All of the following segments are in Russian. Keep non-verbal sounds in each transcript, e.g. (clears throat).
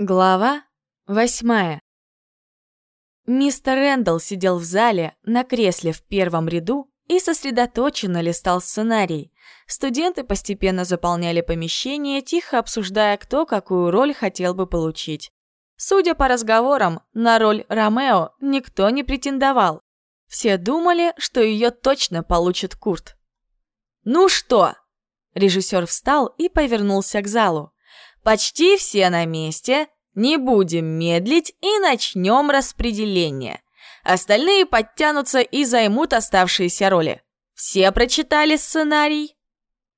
Глава восьмая. Мистер Рэндалл сидел в зале на кресле в первом ряду и сосредоточенно листал сценарий. Студенты постепенно заполняли помещение, тихо обсуждая, кто какую роль хотел бы получить. Судя по разговорам, на роль Ромео никто не претендовал. Все думали, что ее точно получит Курт. «Ну что?» Режиссер встал и повернулся к залу. Почти все на месте. Не будем медлить и начнем распределение. Остальные подтянутся и займут оставшиеся роли. Все прочитали сценарий?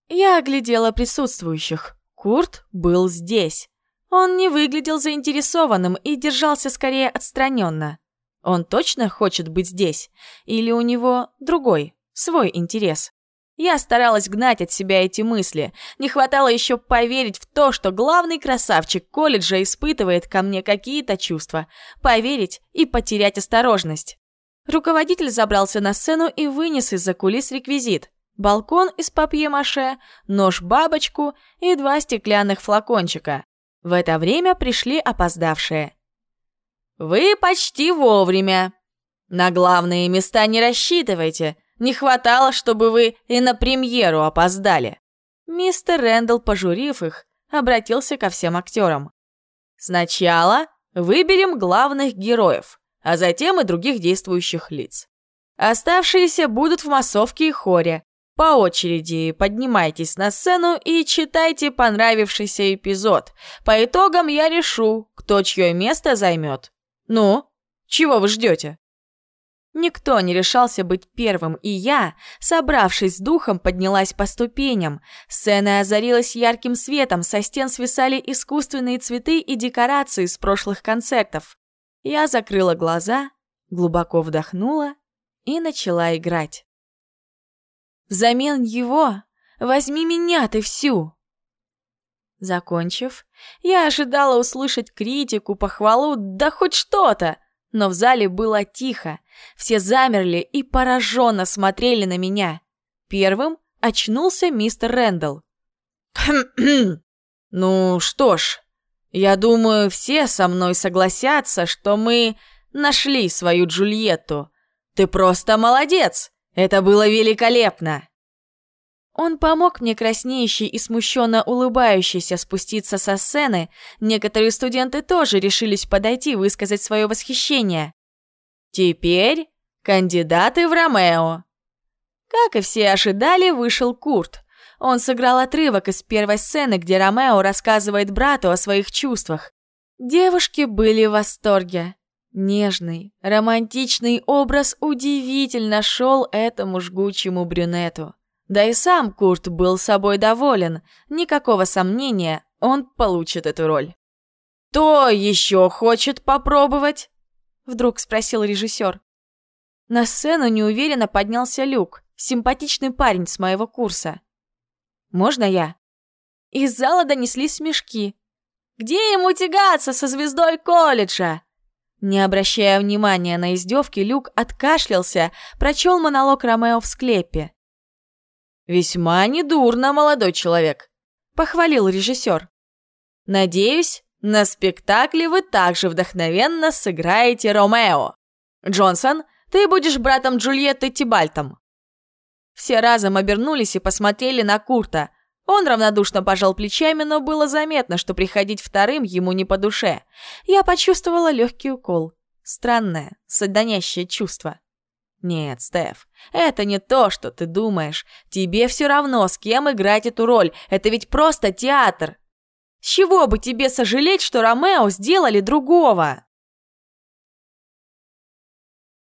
Я оглядела присутствующих. Курт был здесь. Он не выглядел заинтересованным и держался скорее отстраненно. Он точно хочет быть здесь? Или у него другой, свой интерес? Я старалась гнать от себя эти мысли. Не хватало еще поверить в то, что главный красавчик колледжа испытывает ко мне какие-то чувства. Поверить и потерять осторожность. Руководитель забрался на сцену и вынес из-за кулис реквизит. Балкон из папье-маше, нож-бабочку и два стеклянных флакончика. В это время пришли опоздавшие. «Вы почти вовремя. На главные места не рассчитывайте», не хватало, чтобы вы и на премьеру опоздали. Мистер Рэндалл, пожурив их, обратился ко всем актерам. Сначала выберем главных героев, а затем и других действующих лиц. Оставшиеся будут в массовке и хоре. По очереди поднимайтесь на сцену и читайте понравившийся эпизод. По итогам я решу, кто чье место займет. Ну, чего вы ждете? Никто не решался быть первым, и я, собравшись с духом, поднялась по ступеням. Сцена озарилась ярким светом, со стен свисали искусственные цветы и декорации с прошлых концертов. Я закрыла глаза, глубоко вдохнула и начала играть. «Взамен его возьми меня ты всю!» Закончив, я ожидала услышать критику, похвалу, да хоть что-то, но в зале было тихо, все замерли и пораженно смотрели на меня. Первым очнулся мистер Рэндалл. (clears throat) «Ну что ж, я думаю, все со мной согласятся, что мы нашли свою Джульетту. Ты просто молодец! Это было великолепно!» Он помог мне краснеющей и смущенно улыбающейся спуститься со сцены. Некоторые студенты тоже решились подойти высказать свое восхищение. Теперь кандидаты в Ромео. Как и все ожидали, вышел Курт. Он сыграл отрывок из первой сцены, где Ромео рассказывает брату о своих чувствах. Девушки были в восторге. Нежный, романтичный образ удивительно шел этому жгучему брюнету. Да и сам Курт был собой доволен. Никакого сомнения, он получит эту роль. «Кто еще хочет попробовать?» Вдруг спросил режиссер. На сцену неуверенно поднялся Люк, симпатичный парень с моего курса. «Можно я?» Из зала донеслись смешки. «Где ему тягаться со звездой колледжа?» Не обращая внимания на издевки, Люк откашлялся, прочел монолог Ромео в склепе. «Весьма недурно, молодой человек», — похвалил режиссер. «Надеюсь, на спектакле вы также вдохновенно сыграете Ромео. Джонсон, ты будешь братом Джульетты Тибальтом». Все разом обернулись и посмотрели на Курта. Он равнодушно пожал плечами, но было заметно, что приходить вторым ему не по душе. Я почувствовала легкий укол. Странное, содонящее чувство. Нет, Стеф, это не то, что ты думаешь. Тебе все равно, с кем играть эту роль. Это ведь просто театр. С чего бы тебе сожалеть, что Ромео сделали другого?